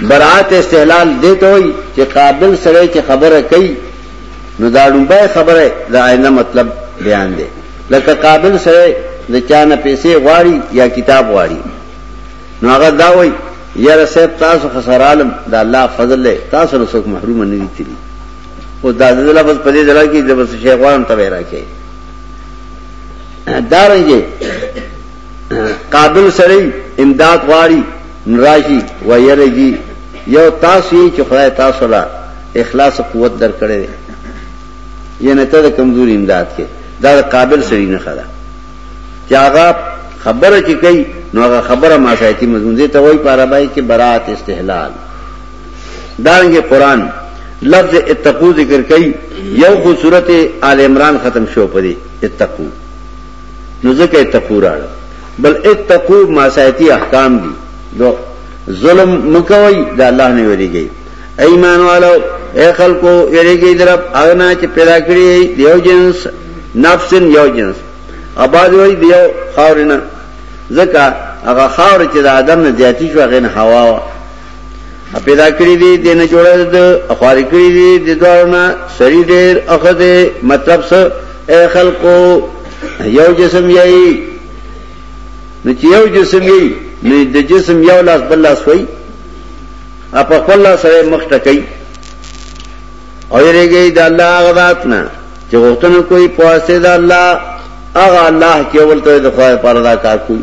برات استحلال دیته وای چې قابل سره چې خبره کوي نو دا ډوبه خبره د آینده مطلب بیان دی لکه قابل سره د چانه پیسې غواړي یا کتاب غواړي نو هغه دا وای یاره صاحب تاسو خسرالم د الله فضل له تاسو له څوک محروم نه دي تللی او دا د لفظ په دې ځل کې د بس شیخوان ته راکې دارنګي قابل سړی امداد غواړي ناراضي وایرږي یو تاسو یې چې خدای تاسو لا اخلاص او قوت درکړي ینه ته د کمزوري امداد کې دا قابل سړی نه خلا چې هغه خبره چې کوي نو هغه خبره ما ساتي مضمون دې ته وایي پاره بای کې برات استحلال دانګه قران لفظ اتقو ذکر کوي یو خو صورت آل عمران ختم شو پدې اتقو نو ځکه اتقو راړ بل اتقو ماسایتی احکام دي دو ظلم مکوي د الله نه ویریږي ایمان والو اے خلکو یریږي درب اغنا چې پیدا کړی دیو جنس نفس یو جنس اباد وای دیو خاورنا ځکه هغه خاور چې د ادم نه زیاتی شو غن هوا پیدا کړی دی دینه جوړه د اخواري کړی دی د دوارنا سری ډیر اخده مطلب څه اے خلقو یو جسم یی نو چې یو جسم یی نو د جسم یو لاس بل لاس وای اپ خپل لاس سره مخ ټکای او یریږي د الله غذات نه چې وختونه کوئی پواسه د الله هغه الله کې ولته د خدای پر دا کار کوي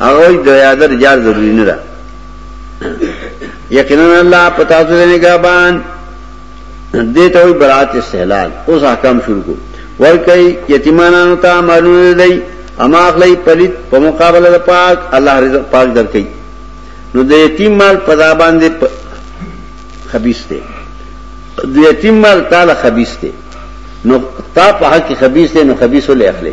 هغه وایي د یادر جار ضروری نه ده یقینا الله پتا ته نه غابان دې ته وي برات استحلال اوس احکام شروع کو ور کوي یتیمانو ته مالونه دی اما اخلي پلیت په مقابله د پاک الله رزق پاک درکې نو د یتیم مال په ځا باندې خبيث دی د یتیم مال تعالی خبيث دی نو تا په حق خبيث دی نو خبيث ولې اخلي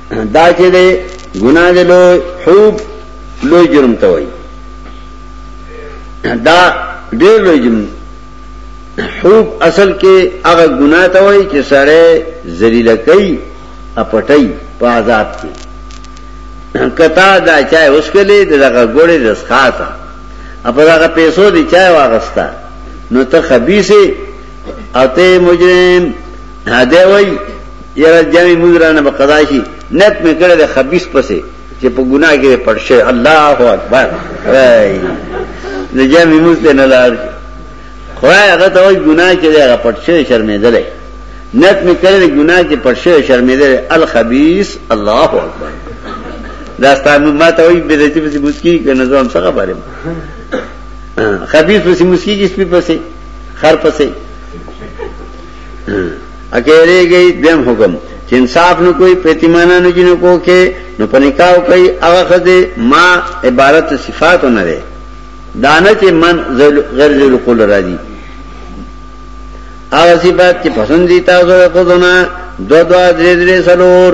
دا چې دی ګناه دی لوی حوب لوی جرم ته وایي دا ډېر لوی جرم حوب اصل کې هغه ګناه ته وایي چې سړی ذلیل کوي اپټي په عذاب کې کتا دا چای اوس کله دغه ګوړې د ښاته اپا دغه پیسو دی چای واغستا نو ته خبيسه او ته مجرم دی وای یره جمع مزرانه به قضا شي نت مې کړه د خبيث پسې چې په ګناه کې پړ شي الله اکبر وای د جمع مز ته نه لار خدای هغه ته وای ګناه کې هغه پړ شي شرمېدل نت مې کړه د ګناه کې پړ شي شرمېدل الخبيث الله اکبر دا ستاسو ما ته وای به دې پسې مسکی کنه زم څنګه بارم خبيث پسې مسکی کې سپي پسې خر پسې اکیرے گئی دویم حکم چې انصاف نو کوئی پرتیمانا نو جنو کو کې نو پنکاو کوئی هغه خزه ما عبارت صفات نه ده دانه چې من غیر ذل قول را دي هغه صفات چې پسند دي تاسو کو دونه دو دو درې درې سلور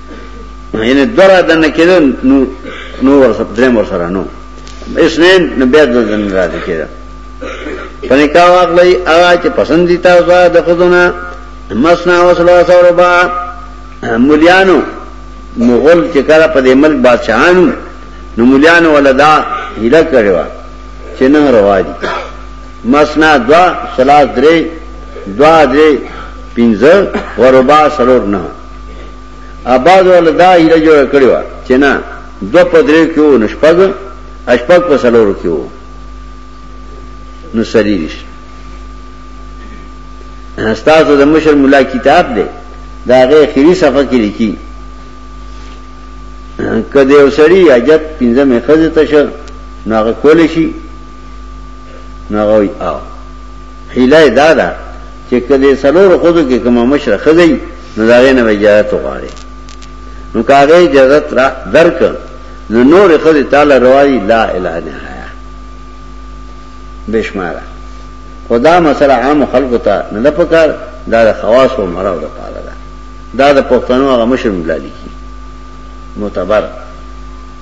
یعنی دو را دن کېده نور نور ور سره دریم ور سره نو اسنین نو بیا د دن را دي کېده په نکاح واغلی هغه چې پسند دي تاسو د خودونه مسنا وسلو سره با مليانو مغول چې کله په دې ملک بادشاہانو نو مليانو ولدا هله کړو چې نه روا دي مسنا دوا سلاس درې دوا درې پنځه وربا سرور نه اباز ول دا هیله جوړ کړی و چې نه دو پدری کیو نشپګ اشپګ په سلور کیو نو سریش استاد د مشر مولا کتاب دی دا غي خيري صفه کې لیکي کدی وسړی اجت پنځمه خزه تشه نو هغه کول شي نو هغه وایي او حیله یې دا ده چې که د څلورو ښځو کې کومه مشره ښځه وي نو د هغې نه به اجازت وغواړې نو که هغې اجازت را درکړ نو نورې ښځې تاله روا دي لا اله نهایه بې شماره خو دا مسله عامو خلکو ته نه ده پکار دا د خواصو او مړاو لپاره ده دا د پښتنو هغه مشر ملا لیکي معتبر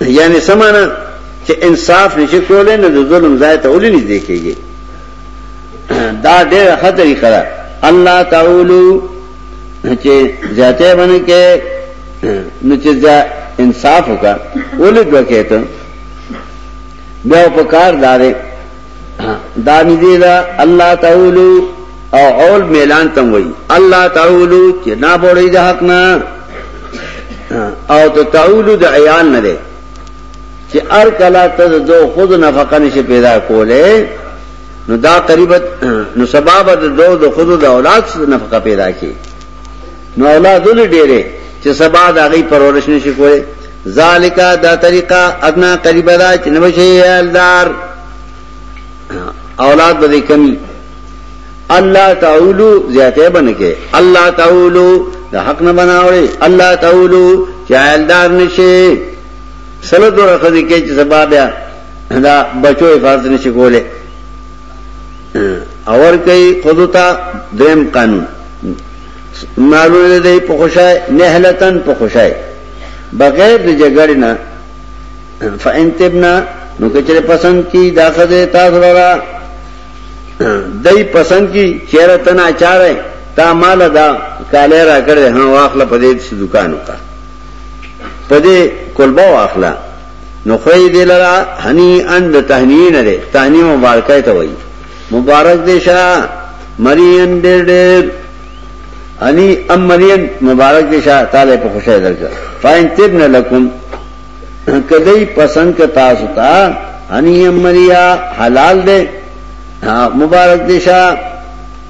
یعنی سمانا چې انصاف نشي کولای نو د ظلم ځای ته ولې نه دی کېږي دا ډېر خطرې کړه الله تعالی چې ذاته باندې کې نو چې دا انصاف وکړه ولې دوکې ته بیا په کار دارې دامی دی دا الله تعالی او اول میلان تم وای الله تعالی چې نا بوړی د حق نه او ته تعالی د عیان نه دی چې ار کلا ته دو خود نفقه نشي پیدا کوله نو دا قریبت نو سبب د دو د خود د اولاد نفقه پیدا کی نو اولاد ولې ډېرې چې سبا د هغې پرورش نشي کولی ذالک دا طریقه ادنا قریبه ده چې نه بشي یالدار اولاد به دې کمی الله تعالی زیاته بنکه الله تعالی د حق نه بناوړي الله تعالی چې یالدار نشي سلو دوه خدای کې چې سبا بیا دا بچو حفاظت نشي کولی اور کوي خودتا دریم قانون مالونه دی په خوشای نهلتن په خوشای بغیر د جګړې نه فإن تبنا نو کچره پسند کی دا خزه تاسو را دای پسند کی چیرې تنا اچاره تا مال دا کاله را کړې هه واخله په دې دکان وکړه په دې کولبا واخله نو خی دی لرا هنی ان د تهنیه نه ده تهنیه مبارکه ته وای مبارک دی شه مرین ډېر ډېر انی ام مرین مبارک دی شه تعالی په خوشاله درځه فاین تبن لکم کدی پسند ک تاسو ته هنی ام مریا حلال دی مبارک دی شه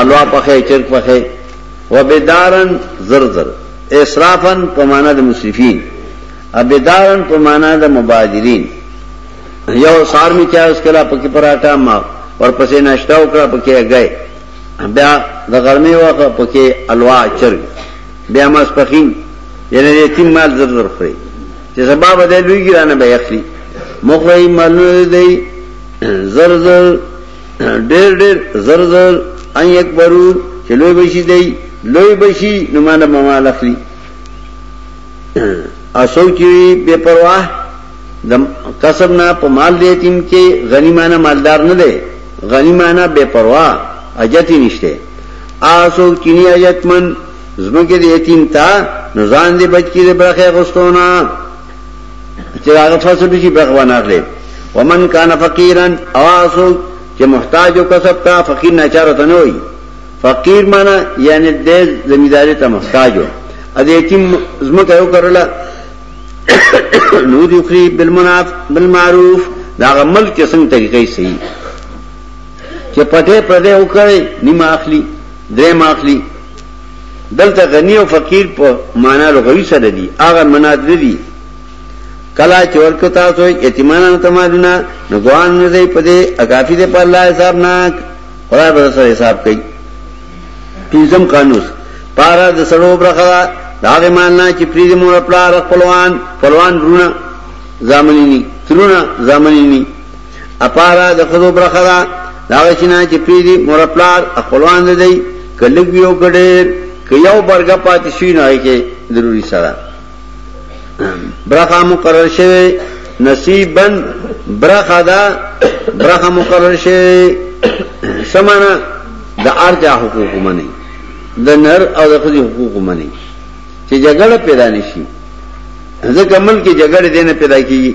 الوا پخې چرګ پخې وبدارن زرزر اسرافن په معنا د مسرفین ابدارن په معنا د مبادرین یو سار می چا اس کلا پکې پراټا ما ورپسې ناشتا وکړه پکې غي بیا د غرمې وخت پکې الوا چرګ بیا ماس پخین یعنی یتیم مال زرزر خوري چې سبا به لوی ګرانه به یخلی مخوی مالونه دی زر زر ډیر ډیر زر زر ان یکبرو چې لوی بشي دی لوی بشي نو مالا ممال اخلي اسو چې بے پروا د قسم نه په مال دی تیم کې غنی معنی مالدار نه دی غنی معنی بے پروا اجتی نشته اسو چې نه اجتمن زمکه دی یتیم تا نزان دی بچی دی برخه غستونه چې هغه فصل شي بغ ونغلې ومن کان فقیرن اواسو چې محتاج او کسب تا فقیر ناچار ته نه وي فقیر معنی یعنی د زمیداری ته محتاج او ا دې یتیم زمکه یو کړل نو دی خری بالمناف بالمعروف دا عمل کې څنګه طریقې صحیح چې پټه پردې وکړي نیمه اخلي درې ما اخلي دلته غنی او فقیر په معنا لغوي سره دي هغه منات نه دي کلا چې ورکو تاسو یتیمانو ته مالونه نو ګوان نه دی پدې اکافي دې په الله حساب نه خدای به سره حساب کوي پنځم قانون پارا د سړو برخه دا غي مان نه چې پریدي مور خپل خپلوان خپلوان رونه زامنینی ترونه زامنینی اپاره د خدو برخه دا داغه شنه چې پیری مور پلار خپلوان دې دی کلګ یو کډیر ک یو برګه پاتې شي نه کې ضروری سره برخه مقرر شوی نصیبن برخه دا برخه مقرر شوی سمانا د ارجا حقوق منی د نر او د خدي حقوق منی چې جګړه پیدا نشي ځکه ملک جګړه دینه پیدا کیږي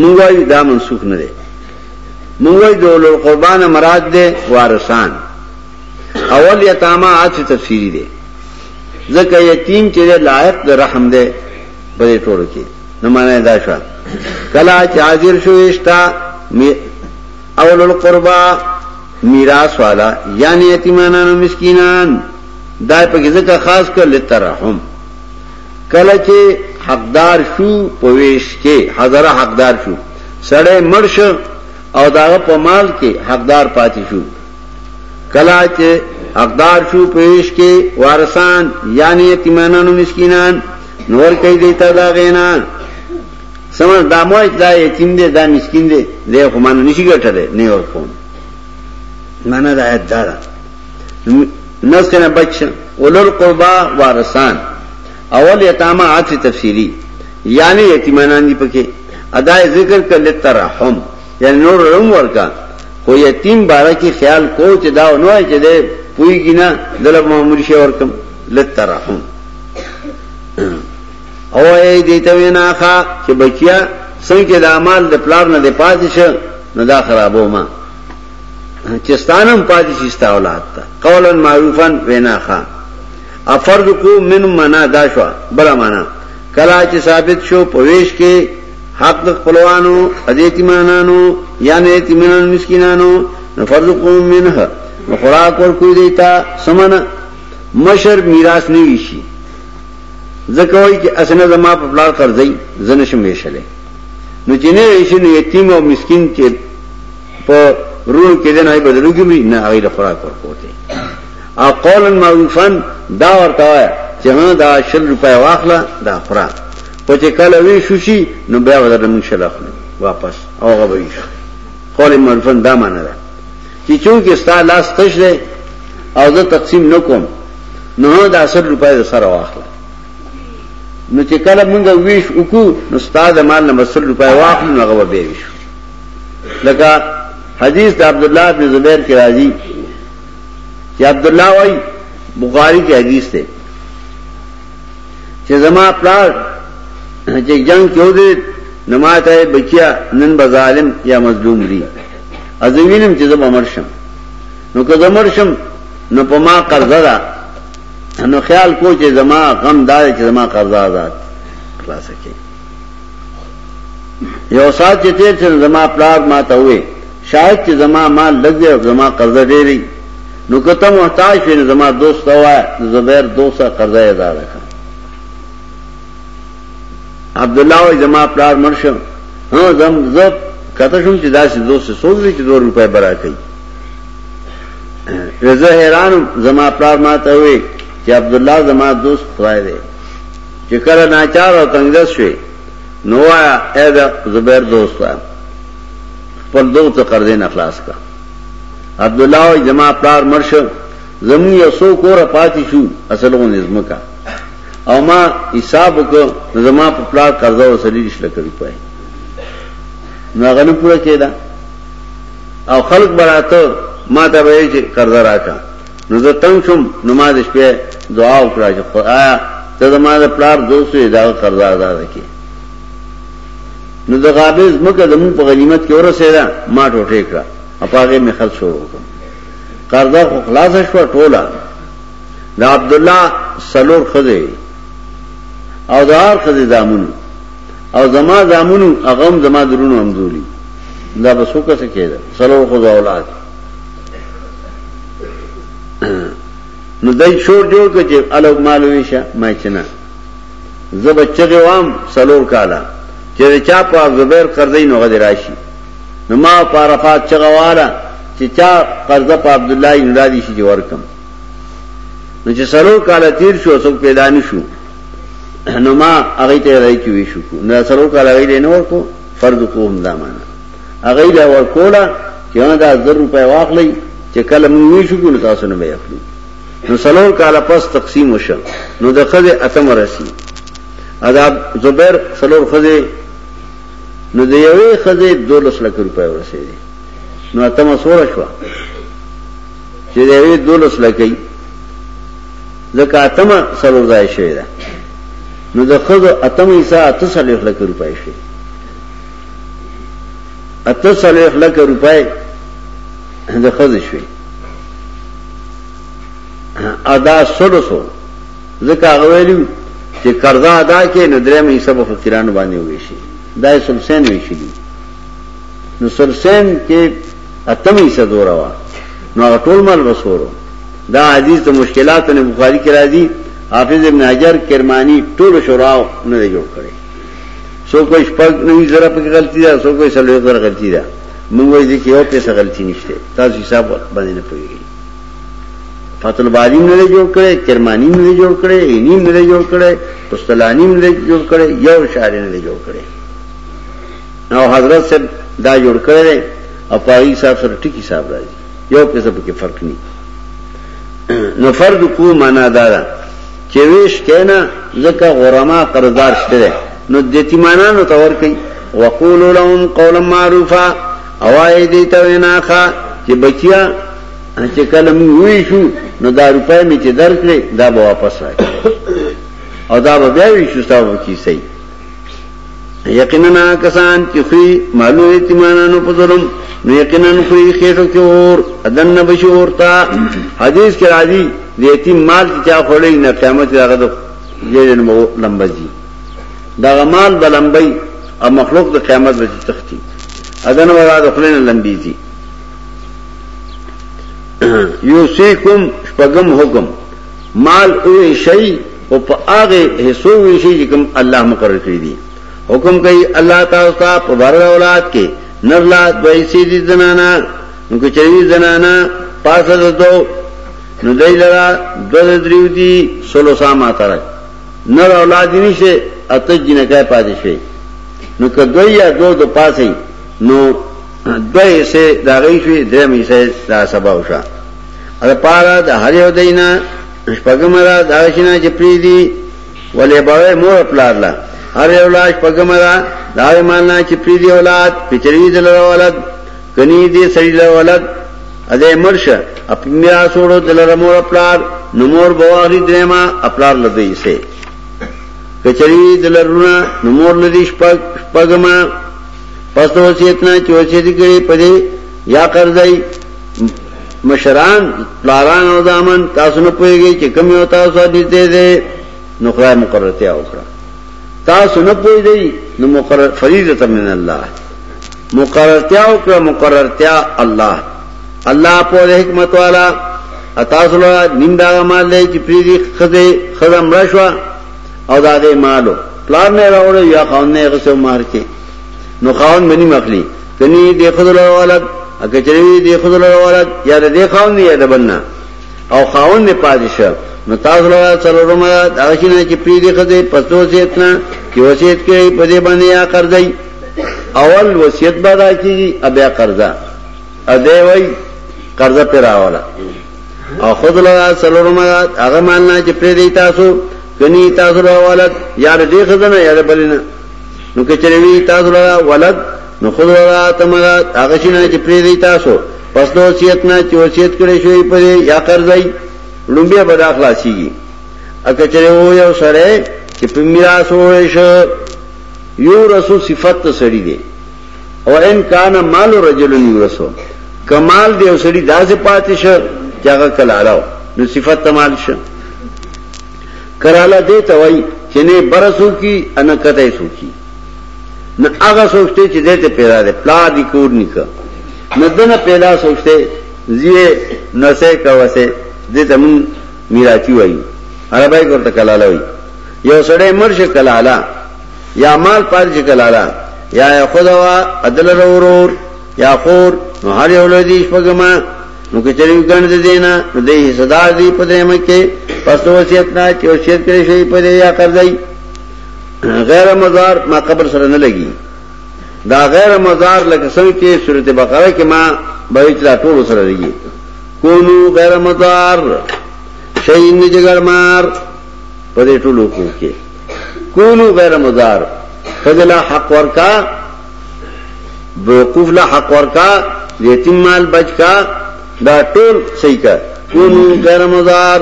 موږ وایو دا منسوخ نه دی موږ وایو د اولو قربان مراد دی وارثان اول یتاما اچ تفسیری دی ځکه یتیم چې لایق د رحم دی په دې ټولو کې نو معنی دا شو کلا چې حاضر شو اشتا اول القربا میراث والا یعنی یتیمانان او مسکینان دا په ځکه خاص کر لترحم کله چې حقدار شو په ویش کې حضره حقدار شو سړی مړ شو او داغه په مال کې حقدار پاتې شو کله چې حقدار شو په ویش کې وارثان یعنی یتیمانان او مسکینان نور کوي دیتا دا غینا سمه دا مو دا یتیم دی دا مسکین دی دغه خو مانو نشي ګټره نه ور کوم معنا دا آیت دا نسخ نه بچ اولل قربا وارثان اول یتامه عطف تفصیلی یعنی یتیمانان دی پکې ادا ذکر کله ترحم یعنی نور رنگ ورکا خو یتیم بارا کی خیال کو چې دا نو چې ده پویږي نه دلب معمول شي ورکم لترحم او ای دې ته وینا ښا چې بچیا څنګه د اعمال د پلان نه دی پاتې شه نو دا خرابو ما چې ستانم پاتې شي ستا اولاد ته قولا معروفا وینا ښه افرض کو من منا دا شو بل معنا کلا چې ثابت شو پويش کې حق د خپلوانو ادیتمانانو یا نه یتیمانو مسکینانو فرض کو منه خوراک ور کوی دیتا سمنه مشر میراث نه ویشي ځکه وایي چې اسنه زما په بلار قرضې زنه شم ویشلې نو چې نه ویشي نو یتیم او مسکین چې په روح کې دنه به لوګي وي نه هغه له خوراک ورکوته او قولا معروفا دا ورته چې ها دا شل روپۍ واخله دا خورا خو چې کله وی شو شي نو بیا ودرته من شل اخلي واپس او هغه وی شو قول معروفا دا معنی ده چې چونکې ستا لاس تش دی او زه تقسیم نکوم نو دا شل روپۍ د سره واخله نو چې کله مونږ ویش وکړو نو استاد مال نه مسل روپۍ واخلو نو هغه به ویش لکه حدیث د عبد الله بن زبیر کې راځي چې عبد الله وايي بخاری کې حدیث دی چې زما پلار چې جنگ کې ودی نماته بچیا نن بظالم یا مظلوم دی ازوینم چې زما مرشم نو که زما مرشم نو په ما قرضه ده نو خیال کو چې زما غم دار چې زما قرضه آزاد خلاص کړي یو سات چې تیر چې زما پلار ما ته وې شاید چې زما مال لږ دی او زما قرضه ډېری نو کته محتاج شې زما دوست وا زبیر دوسه قرضه ادا وکړه عبد الله او زما پلار مرشه هو زم زب کته شوم چې داسې دوست سوز لري چې 2 روپے برا کوي زه حیران زما پلار ما ته وې چې عبد الله زما دوست خدای دی چې کله ناچار او تنګس شوي نو وایا اې دا زبیر دوست وایا خپل دوست قرضې نه خلاص کا عبد الله او جما پلار مرشه زمو یو سو کور پاتې شو اصلو نظم کا او ما حساب کو زما په پلار قرضه او سړي رښتیا کوي پي نو غنه پوره کېدا او خلق براته ما ته وایي چې قرضه راکا نو زه تنګ شوم نو ما د شپې دعا وکړه چې خدایا ته زما د پلار دوست یې دا قرض ادا کړې نو د غابز مکه د مون په غنیمت کې ورسېدا ما ټوټه کړه اپاغه می خرج شو وکم قرض خو خلاص شو ټوله د عبد الله سلور خزه او دار خزه دامن او زما دامن اغم زما درونو همزولي دا بسوکه څه کېده سلور خو اولاد نو دای شور جوړ کړ چې الو مال ویشه ما چې نه زب چغه وام سلور کالا چې چا په زبیر قرضې نو غد راشي نو ما په عرفات چغه والا چې چا قرض په عبد الله بن رادي شي جوړ کم نو چې سلور کالا تیر شو څوک پیدا نشو نو ما هغه ته راځي چې وشو نو سلور کالا ویلې نو ورکو فرض کوم دا معنا هغه دا ورکولا چې نه دا زر روپۍ واخلئ چې کله موږ وی شو نو تاسو نه به اخلو نو سلور کاله پس تقسیم وشو نو د خزه اتم رسی ادا زبیر سلور خزه نو د یوې خزه 12 لک روپۍ ورسېږي نو اتم سور شو چې د یوې 12 لکې ځکه اتم سلور ځای شوی ده نو د خزه اتم حصہ 300 لک روپۍ شي اته څلوېښت لکه روپۍ د ښځې شوې ادا سلو سو ځکه هغه ویلي چې قرضه ادا کړي نو درېیمه حصه به فقیرانو باندې ووېشي دا یې سلسین وېشي دي نو سلسین کې اتمه حصه دوره وه نو هغه ټول مال رسورو دا حدیث د مشکلاتو نه بخاري کې راځي حافظ ابن حجر کرمانی ټول شراو نه جوړ کړي سو کوئی شپږ نوي زره په غلطي ده سو کوئی سلوي زره غلطي ده موږ وایي چې یو پیسه غلطي نشته تاسو حساب باندې نه پوهیږئ فتح الباری نه جوړ کړي کرمانی نه جوړ کړي عینی نه جوړ کړي پستلانی نه جوړ کړي یو شاعر نه جوړ کړي نو حضرت سے دا جوړ کړي او پای صاحب سره ټکی صاحب راځي یو قسم کې فرق ني نو فرض کو معنا دا ده چې ویش کینا ځکه غرما قرضدار شته نو د یتیمانو تور کوي وقول لهم قولا معروفا اوای دې ته وینا ښا چې بچیا چې کلم وی شو نو دا روپې می چې درکړي دا به واپس راځي او دا به بیا وی شو تاسو کې صحیح یقینا کسان چې خو مالو یتیمانو په ظلم نو یقینا خو یې خېټو کې اور اذن نه بشور تا حدیث کې راځي د یتیم مال چې چا خړلې نه قیامت هغه د جېل مو لمبځي دا مال بلمبي او مخلوق د قیامت د تختی اذن ورا د خلین لمبيږي یوسیکم شپغم حکم مال او شی او په هغه حصو ویشي چې کوم الله مقرر کړی دي حکم کوي الله تعالی ته په بار اولاد کې نرلا دوی سي دي زنانا نو کې چوي زنانا پاسه دته نو دای لرا دغه دریو دي سولو ساما تر نر اولاد نشي اته جنکه پاتې شي نو که دوی یا دو د پاسه نو دوی سه داغې شي درې مې سه دا سبا وشه ا پارا د هر یو دینه شپږم را دا شنه چې پری دی ولې باوې مور پلار لا هر یو لاش پګم را دا مانا چې پری دی اولاد کچری دل اولاد کني دی سړي له اولاد اده مرشه خپل میراث وړو دل مور پلار نو مور بواري درما خپلار لدی سه کچری دل رونه نو مور لدی شپګ شپګم پس وصیت نه چې وصیت کړي پدې یا قرضای مشران پلاران او دامن تاسو نه پويږي چې کوم یو تاسو حدیث دی دی نو خدای مقررتیا وکړه تاسو نه پويږي نو مقرر فریضه من الله مقررتیا وکړه مقررتیا الله الله په حکمت والا تاسو له نیم دا مال دی چې پیری خزه خزم رشوا او دا دې مالو پلان نه راوړو یا خان نه غسو مار کې نو خان منی مخلی کنی دی خود لره ولد اګه چری دی خود لره ولد یا د دې خاون دی یا د بننا او خاون نه پادشه نو تاسو لره څلورم آیات هغه چې نه چې پری دی خدای پسو سیتنا چې وصیت کوي په دې باندې یا قرضای اول وصیت به دا کیږي ابیا قرضا ا دې وای قرضا پر راواله او خود لرا څلورم آیات هغه مالنا چې پری دی تاسو کني تاسو راواله یا دې خدای نه یا بلنه نو کچره وی تاسو لرا ولد نو خود لرا تمرا هغه شنه چې پری دی تاسو پس نو وصیت نه چې وصیت کړی شوی په یا قرضای لومبیا به داخلاصيږي اګه چره و یو سره چې په میراث وې شو یو رسو صفت ته سړی دی او ان کان مال رجل یورثو کمال دی او سړی داسې پاتې شو چې هغه کلاړو نو صفت تمال شو کراله دې ته وای چې نه بر سوکی ان کته سوکی نه هغه سوچته چې دې ته پیدا ده پلا دی کور نکا نه دنه پیدا سوچته زیه نسه کا وسه دې ته مون میراتی وای عربای ورته کلاله وای یو سړی مرش کلاله یا مال پالج کلاله یا خدوا عدل ورور یا خور نو هر یو لدی شپګما نو کچری ګڼ دې دینا نو دې صدا دې په دې مکه پس وصیت نه چې وصیت کړی شي په دې یا قرضای غیر مزار ما قبر سره نه لګي دا غیر مزار لکه څنګه چې سورته بقره کې ما به اچرا ټول سره لګي کونو غیر مزار شي نه جګړ مار په دې ټولو کې کونو غیر مزار فضل حق ورکا بوقوف لا حق ورکا یتیم مال بچ کا دا ټول صحیح کا کونو غیر مزار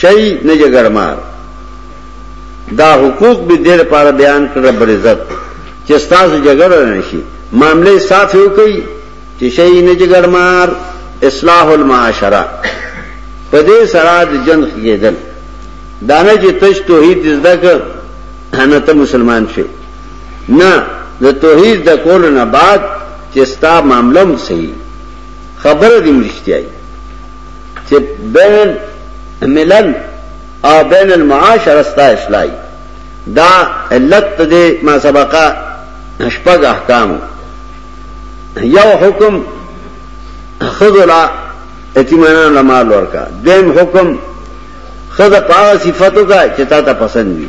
شی نه جګړ مار دا حقوق به ډېر پاره بیان کړ بر عزت چې تاسو جګړ نه شي معاملې صاف یو کوي چې شی نه جګړ مار اصلاح المعاشره په دې سره د جن کېدل دانه چې تش توحید زده کړ نه ته مسلمان شې نه د توحید د کولو نه بعد چې ستا معاملې هم صحیح خبره دې مرشتیاي چې بین ملل او بین المعاش رستا اصلاحي دا علت دې ما سبقه شپږ احکام یو حکم خذلا اتمنان لمال ورکا دیم حکم خذ پاغه صفاتو کا چې تا ته پسند وي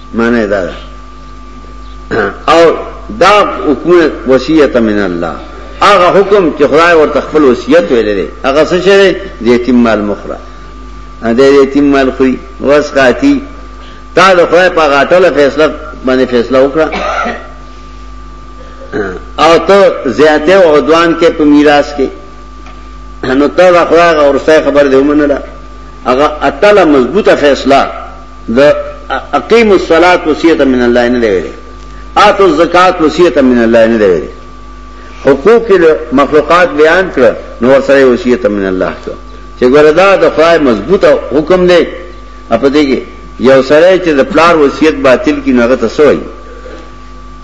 معنی دا ده او دا حکم وصیت من الله هغه حکم چې خدای ورته خپل وصیت ویل دی هغه څه شری د یتیم مال مخره د یتیم مال خوري وسقاتی تا د خدای په غاټله فیصله باندې فیصله وکړه او ته زیاته او عدوان کې په میراث کې نو ته خدای غورسته خبر دی ومنله هغه اتله مضبوطه فیصله د اقیم الصلاة وصیت من الله نه دی ویلي آتو الزکات وصیت من الله نه دی ویلي حقوق مخلوقات بیان کړ نو ورسره وصیت من الله کړ چې ګوردا د خدای مضبوطه حکم دی اپ دې کې یو سره چې د پلار وصیت باطل کی نغه تسوي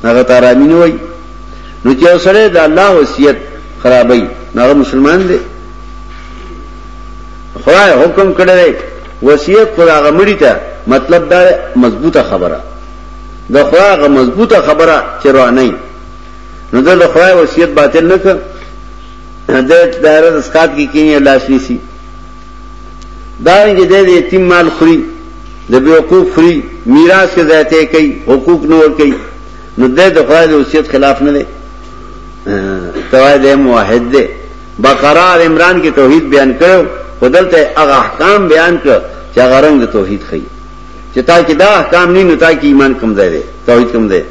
نغه تارامی نه وای نو چې یو سره د الله وصیت خرابای نغه مسلمان دی خدای حکم کړی دی وصیت خدای هغه مړی ته مطلب دا مضبوطه خبره د خدای هغه مضبوطه خبره چې روانه وي نو د خدای وصیت باطل نه کړ د دایره د سکات کې کینی لاس نیسی دا رنګ دې دې یتیم مال خوري د بیوقوف خوري میراث کې ځایته کوي حقوق نور کوي نو د خدای د وصیت خلاف نه دی توای دې موحد دی بقره آل عمران کې توحید بیان کړو خو دلته هغه احکام بیان کړ چې هغه رنګ د توحید خي چې تا کې دا احکام نه نو تا کې ایمان کم ځای دی توحید کم ځای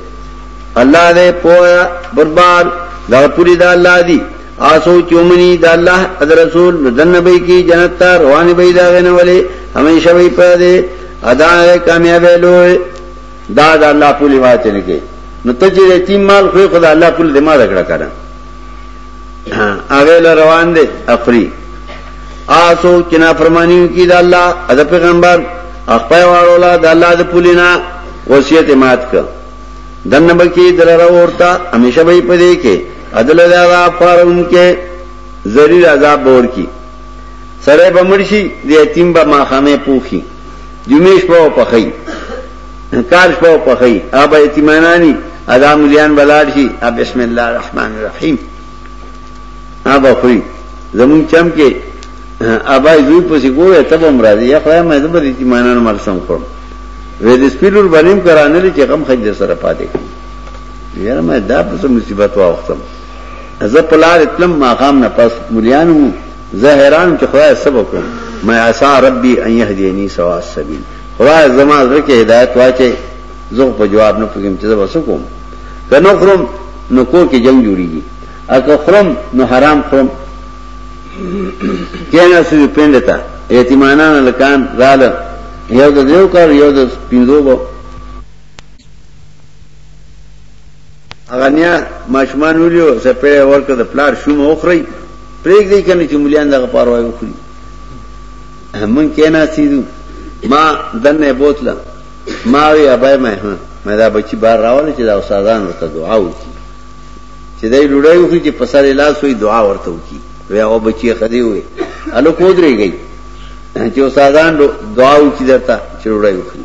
الله دې پوهه برباد دا پوری دا الله دی آسو چومنی دا الله از رسول مدن بی کی جنت تا روانی بی دا غنه ولی همیشه بی پا دے ادا ہے کامیابی لوئے دا دا اللہ پولی واتنے کے نو تجیر تیم مال خوی خدا اللہ پولی دماغ اکڑا کرن هغه له روان دي اپری آسو چې نافرمانی کی د الله د پیغمبر خپل واړولا د الله د پولینا وصیت مات ک دنه بکی درره ورتا همیشه به پدې کې عدل د عذاب فارون کې ذری عذاب ور کی سره بمرشی د یتیم به ماخامه پوخی جمعې شپه او پخې کار شپه او پخې اب ایتمانانی ادا مليان بلاد شي اب بسم الله الرحمن الرحیم اب خوري زمون چم کې ابا زوی پسې ګوره ته به مرادي یا خدای مې زبر ایتمانان مال سم کړم وې د سپیلور بنیم کرانه لري چې غم خج سره پاتې یاره مې دا په مصیبت واختم زه پلار اتلم ما خام نه پس مليانو زه حیران یم چې خدای څه به کوم مې عسا ربي ان يهديني سوا السبيل خدای زما زړه کې هدایت واچي زه په جواب نه پوهیم چې زه به څه کوم که نه خورم نو کور کې جنگ جوړیږي او که خورم نو حرام خورم کېنه سوي پېنډ ته یتیمانان لکان رااله یو د دیو کار یو د پینځو هغه نیا ماشومان ولیو سپېړې ورکړه د پلار شومه وخورئ پرېږدئ که نه چې ملیان دغه پاروای وخوري مونږ کېناستېدو ما دننه یې بوتله ما وی ابای مې ها مې دا بچي بار راوله چې دا استادان ورته دعا وکړي چې دای ډوډۍ وخوري چې په سر یې لاس وي دعا ورته وکړي وی هغه بچي خدي وي الو کودرېږي چې استادان دعا وکړي درته چې ډوډۍ وخوري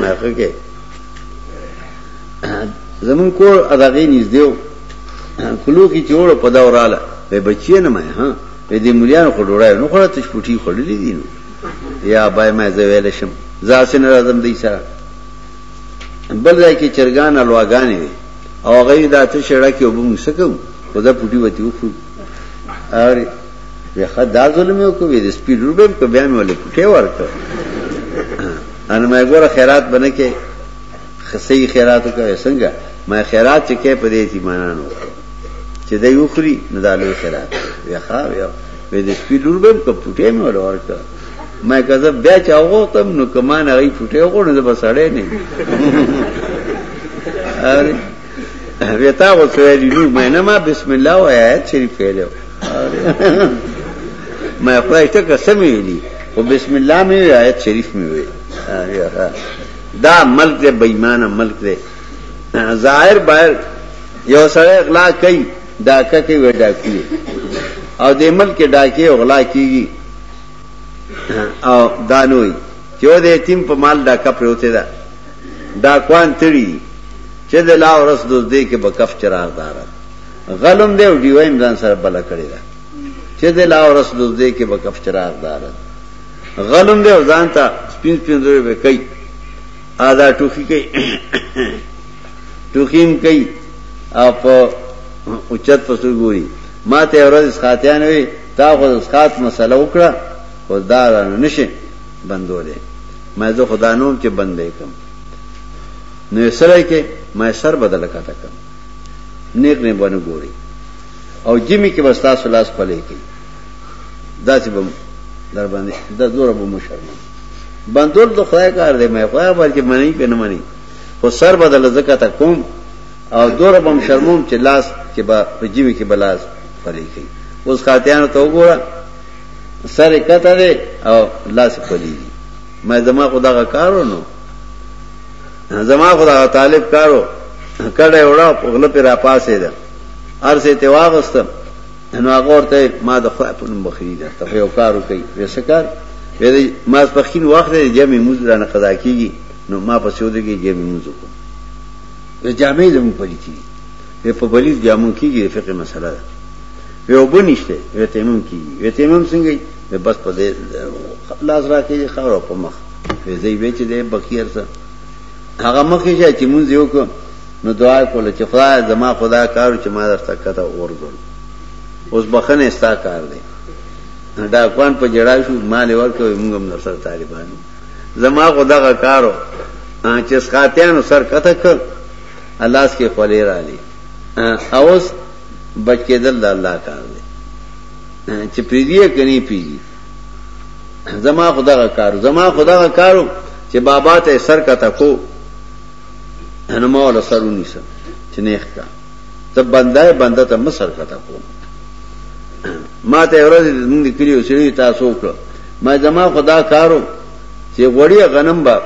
ناخه کې زمون کور اداغې نږدې کلو کې جوړ په دا وراله به بچی نه مې ها به دې مليان خو ډوړای نو خړه تش پټي خړلې دي نو یا بای مې زویل شم ځاسن راځم دې سره بل ځای کې چرګان الواګانې وي او غي دا ته شړه کې وبم سکم خدا پټي وتی وخو اره وی خا دا ظلم یو کوي د سپی لور به په بیان ولې پټه ورکړ ان مې ګوره خیرات بنه کې خسي خیرات کوي څنګه مې خیرات چې کې په دې ایمانانو چې دا یو خري نه دا لوی خیرات وی خا وی د سپی لور به په پټه مې ول ورکړ مې کزه بیا چې هغه تم نو کمان هغه پټه وګړو نه بسړې نه وی تا وسوي نو مې نه ما بسم الله وایې شریف کېلو ما خدای ته قسم ویلی او بسم الله می آیت شریف می وی دا ملک دے بېمانه ملک دے ظاهر باهر یو سره اغلا کوي ډاکه کوي وډا کوي او د ملک ډاکه اغلا کیږي او دانوي چې د یتیم په مال ډاکه پروته ده ډاکوان تړي چې د لا ورس دوز دې کې بکف چراغ دار غلم دے او ډیو امزان سره بلا کړی دا چې د لا ورس دوز دې کې به کفچرار دار غلم دے او ځان ته سپین سپین زره به کوي ادا ټوخی کوي ټوخیم کوي او په اوچت پسو ګوري ما ته ورځ سخاتیان وي تا خو سخات مسله وکړه خو دا نشه بندولې مې زه خدانوم چې بندې کوم نو سره کې مې سر بدل کاته کوم نیغ نیغ باندې ګوري او جمی کې بس تاسو لاس پلې کوي داسې به در باندې د دوره به مشرم بندول ته خدای کار دی مې خدای ورکه منی کنه منی خو سر بدل زکه تا کوم او دوره بم شرموم چې لاس چې با په جیوی کې بلاس پلې کوي اوس خاتیان ته وګوره سر کته دی او لاس پلې دي مې زما خدای کارونو زما خدا طالب کارو کړه وړه په غل پر را پاسې ده ارسه ته واغست نو هغه ورته ما د خدای په نوم بخری ده ته یو کارو کوي وسکار وې ما سپخین وخت دی جمع موز را نه قضا کیږي نو ما په سود کې جمع موز کو د جامع زمو پلیتی وې په بلیز جامو کیږي فقې مسله ده وې وبنيشته وې تیمم کیږي وې تیمم څنګه بس په دې لاس را کې خاور په مخ فیضی وی چې دې بخیر سره هغه مخې شه چې مونږ یو کو نو دعا کوله چې خدای زما خدا کارو چې ما درته کته اورګل اوس بخنه ستا کار دی دا کوان په جړا شو مال ورکوي موږ هم سره طالبانو زما خدغه کارو چې سخاتیانو سر کته کړ الله اس کې خولې را لې اوس بچ کېدل د الله کار دی چې پیږي کني پیږي زما خدا کا کارو زما خدا کا کارو چې بابا ته سر کا تکو نو ما ولا سرونی سر چې نه ښکا ته بندای بنده ته مسر کا تکو ما ته ورځ دې کړیو چې تاسو وکړه ما زما خدا کارو چې غوړی غنم با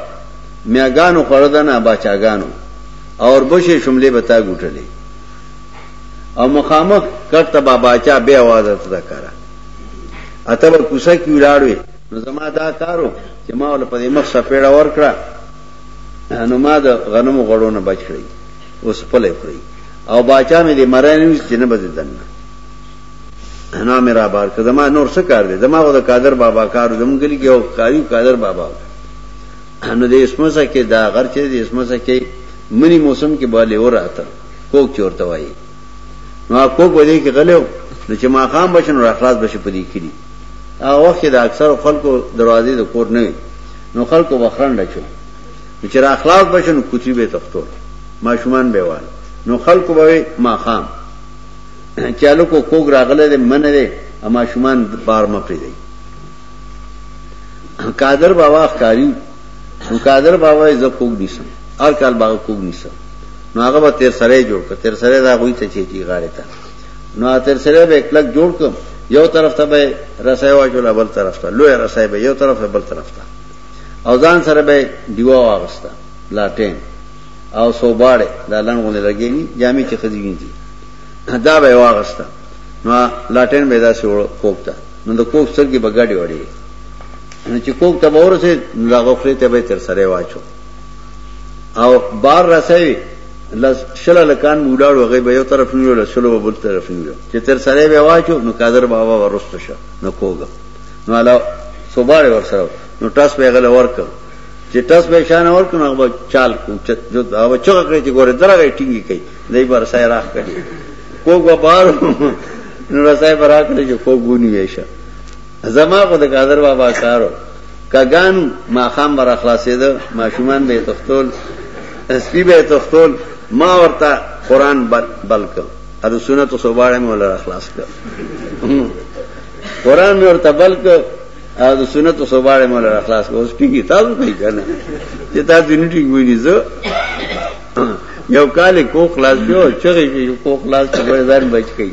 میاګانو خردنه بچاګانو اور بشه شملې بتا ګټلې او مخامخ کرته بابا چا به आवाज اتدا کرا اته په کوسه کې ولاړ وي نو زما دا کارو چې ما ول په دې مخ سپېړه ور کړه نو ما د غنمو غړو نه بچ کړی اوس په لې کړی او باچا مې دې مرای نه چې نه بده دنه انا مې را بار کړ زما نور څه کار دی زما د قادر بابا کار زمونږ لګي یو قاری قادر بابا نو دې اسمسه کې دا غر چې دې اسمسه کې منی موسم کې باندې وراته کوک چورته وایي نو اکو په دې کې غلو نو چې ما خام بشن را خلاص بشي په دې کړي هغه وخت کې د اکثر خلکو دروازې د کور نه نو خلکو بخرن لچو نو چې را خلاص بشن کوتي به تختول ماشومان به وال نو خلکو به ما خام چالو کو کوګ راغله دې من دې اما شومان بار مپری دی قادر بابا ښکاری نو قادر بابا زه کوګ نیسم هر کال باغ کوګ نیسم نو هغه به تیر سره جوړ کړ تیر سره دا غوي ته چی غاړه ته نو تیر سره به کلک جوړ کړ یو طرف ته به رسای واچول بل طرف ته لوی رسای به یو طرف بل طرف ته او ځان سره به دیوا واغسته لاټین او صوباړه دا لنګونه لګېنی جامې چې خدیوین دي دا به واغسته نو لاټین به دا سوړ کوکته نو د کوک سرګي بغاډي وړي نو چې کوک ته ورسه نو هغه خپل ته به تر سره واچو او بار رسوي لس شل لکان مولاړو هغه به یو طرف نیو لس شل به بل طرف نیو چې تر سره به واچو نو قادر بابا ورستو شه نو کوګه نو علا صباړه ورسره نو ټاس به غل ورکړ چې ټاس به شان ورکړ نو به چال کو چې جو دا به چغه کړی چې ګوره درغه ټینګی کوي دای بر سای راخ کړي کوګه بار نو رسای برا کړی چې کوګونی ویشه زما خو د قادر بابا کارو کګانو ماخام برا خلاصېده ماشومان به تختول سپی به تختول ما ورته قران بل بلک ا د سنت صوباړه مې ولر خلاص کړ قران مې ورته بلک ا د سنت صوباړه مې ولر خلاص کړ اوس پیږي تاسو کوي کنه چې تاسو نه ټیک ویني زه یو کال کو خلاص شو چغې کو خلاص شو ځان بچ کړي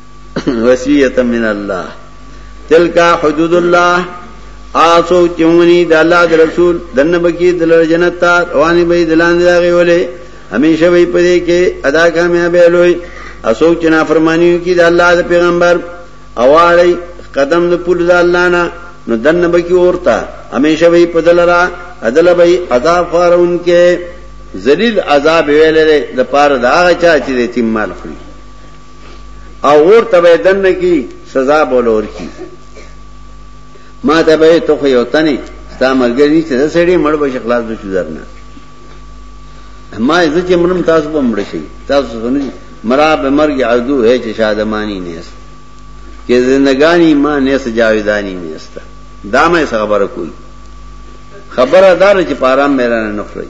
وصیت من الله تلک حدود الله آسو چونی د الله د رسول دنه بکی دل جنت تا رواني به دلان دی غي ولې همیشه وي پدې کې ادا کامیاب لوی اسو چې نافرمانی کی د الله د پیغمبر اواړی قدم د پول د الله نه نو دنه بکی اورتا همیشه وي پدل را ادل به عذاب فارون کې ذلیل عذاب ویلې د پاره دا چا چې تیمال خوري او اور ته به دنه کی سزا بولور کی ما ته به تو خو یو تنه ستا ملګری نشته زه سړی مړ به خلاص دشو درنه ما زه چې منم تاسو به مړ شي تاسو سنوي مرا به مرګ عدو ہے چې شادمانی نه است کې زندگانی ما نه سجاویدانی نه است دا مې خبره کوي خبره دار چې پارام مې رانه نخري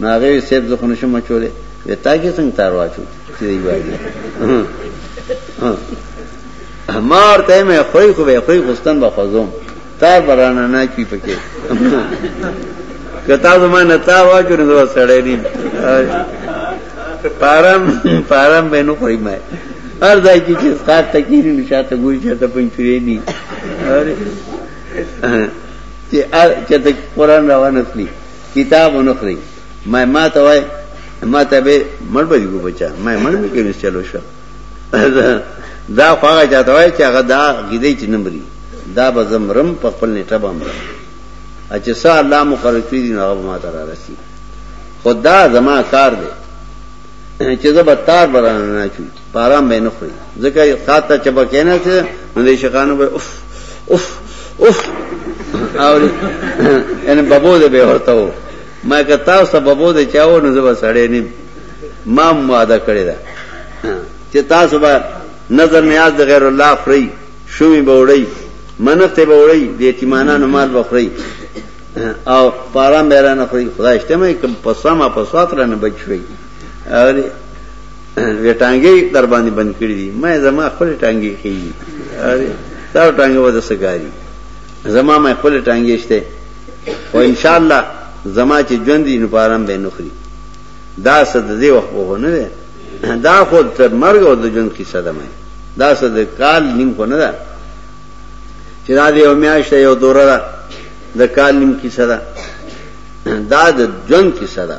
نو هغه وی سیب زخه نشم چولې وی تا کې څنګه تار واچو چې دی باندې ما ورته مې خوې خو به خوې غستان به خوزم تار برانه نه کی پکې کتا زما نه تا واچو نو سړې دي پارم پارم به نو خوې مې هر ځای کې چې سات تکینی نشاته ګوي چې ته پنځوري نه چې چې ته قران روان اخلي کتاب ونه خوري ما ما ته وای ما ته به مړ به یو بچا ما مړ مې کینې چلو شو دا خواږه چاته وای چې هغه دا غیدې چې نمبرې دا به زمرم په خپل نیټه باندې اچھا سا الله مقرر کړی دی هغه ما ته را رسی خدا زما کار دی چې زه به تار برانه نه چوي پارام به نه خوري ځکه خاطه چې بکینه ته نو دې شکانو به اوف اوف اوف او ان بابو دې به ورته و ما که تاسو بابو دې چاو نو زبر سړې نه ما مواده کړی دا چې تاسو به نظر نیاز د غیر الله خوري شومي به وړي منت به وړي د یتیمانو مال به خوري او پارام به رانه خوري خدای شته مې کوم پسما پسوات رانه بچوي او وی ټانګي در باندې بند کړی دي مې زما خپل ټانګي کیږي اره دا ټانګي وځه سګاری زما مې خپل ټانګي شته او ان شاء الله زما چې ژوند دي نو پارم به نخري دا صد دې وخت وو نه ده دا خو تر مرګ او د ژوند کې صدمه دا صد کال نیم خو نه ده چې دا یو میاشت یو دوره ده د کال نیم کې صدا دا د ژوند کې صدا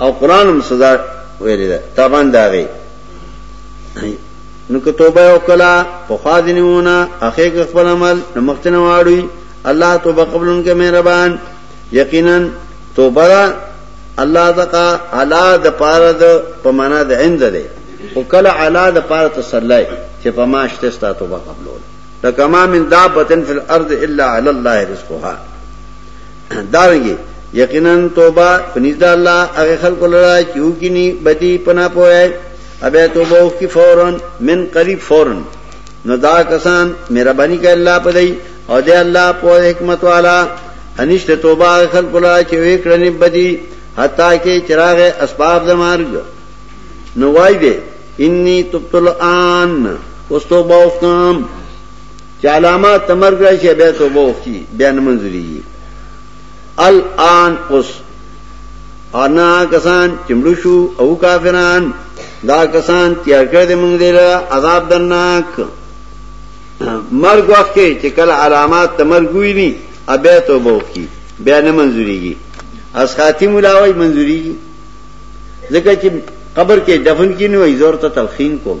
او قران هم سزا ویلې ده طبعا دا غي نو که توبه وکړه په خوا دې نیونه اخې خپل عمل مختنه واړوي الله توبه قبولن کې مهربان یقینا توبه الله تقا علا د پاره د پمانه د عند ده او کله علا د پاره تسلی چې پماشته ستا توبه قبول لکما من دابتن فی الارض الا علی الله رزقها دارنګي یقینا توبه پنځ الله هغه خلکو لرا چې وګینی بدی پنا پوهه ابه توبه او کی فورن من قریب فورن نو دا کسان مهرباني کوي الله په دی او دی الله په حکمت والا انشت توبه هغه خلکو لرا چې وکړنی بدی حتی کې چراغ اسباب د مارګ نو وای دی انی تبتل آن اوس توبه وکم چې علامه تمرګ راشي بیا توبه وکړي بیا نه منځريږي الان اوس انا کسان چمړو شو او کافران دا کسان تیار کړ دې موږ دې عذاب درناک مرګ وخت کې چې کله علامات تمرګوي ني ابه توبه وکړي بیا نه منځريږي اس خاطی ملاوي منځريږي ځکه چې قبر کې دفن کینې وي زور ته تلخین کوم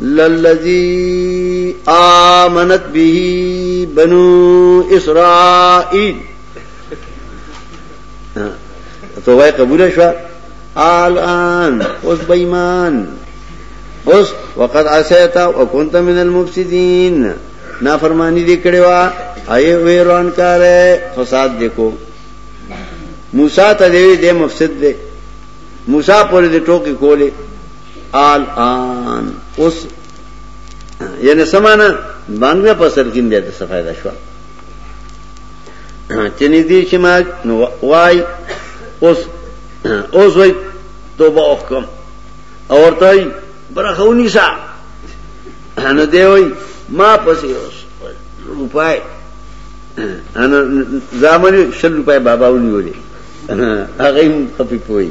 للذي آمنت به بنو اسرائيل توبه قبول شو الان اوس بېمان اوس وقد عصيت وكنت من المفسدين نافرمانی دې کړې وا اي ويران کار فساد دې کو موسی ته دې دې مفسد دې موسی پر دې ټوکی کولې آل آن اوس یعنی سمانا بانګه په سر کې بیا د صفایده شو چې نه دي چې ما وای اوس اوس وای توبه وکم اور ته برخونی سا ان دی وای ما پسې اوس روپای ان زامن شل روپای بابا ونیولې هغه هم خپې پوي